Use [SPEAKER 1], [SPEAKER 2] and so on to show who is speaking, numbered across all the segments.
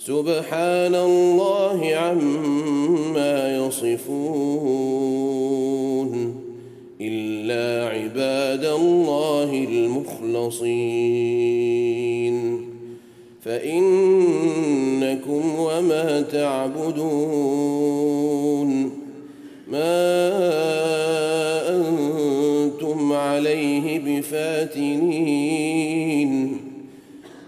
[SPEAKER 1] سبحان الله عما يصفون إلا عباد الله المخلصين. فإنكم وما تعبدون. ما أنتم عليه بفاتنين.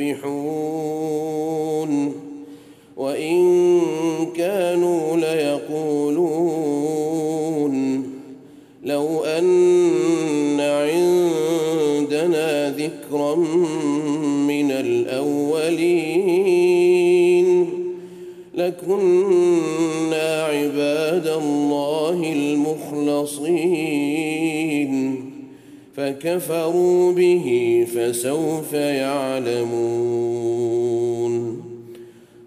[SPEAKER 1] المسبحون وإن كانوا ليقولون لو أن عندنا ذكرا من الأولين لكنا فكفروا به فسوف يعلمون.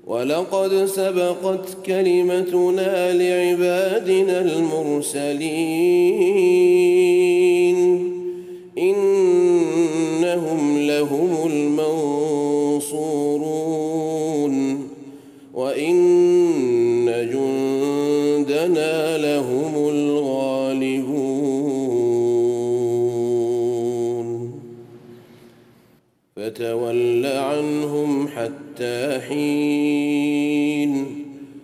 [SPEAKER 1] ولقد سبقت كلمتنا لعبادنا المرسلين. إنهم لهم المنصورون. وإن فتول عنهم حتى حين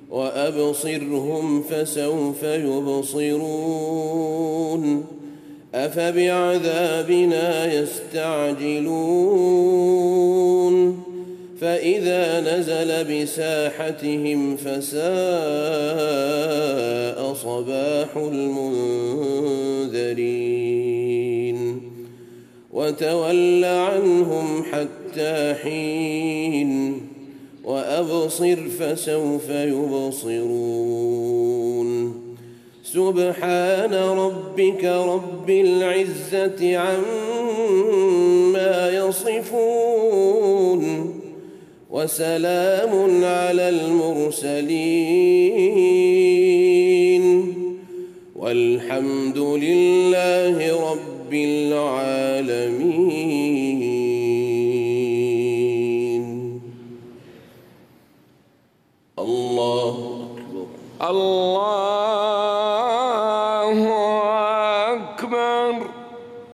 [SPEAKER 1] وأبصرهم فسوف يبصرون أفبعذابنا يستعجلون فإذا نزل بساحتهم فساء صباح المنذرين وتول عنهم حتى حين وأبصر فسوف يبصرون. سبحان ربك رب العزة عما يصفون. وسلام على المرسلين. والحمد لله رب العالمين.
[SPEAKER 2] الله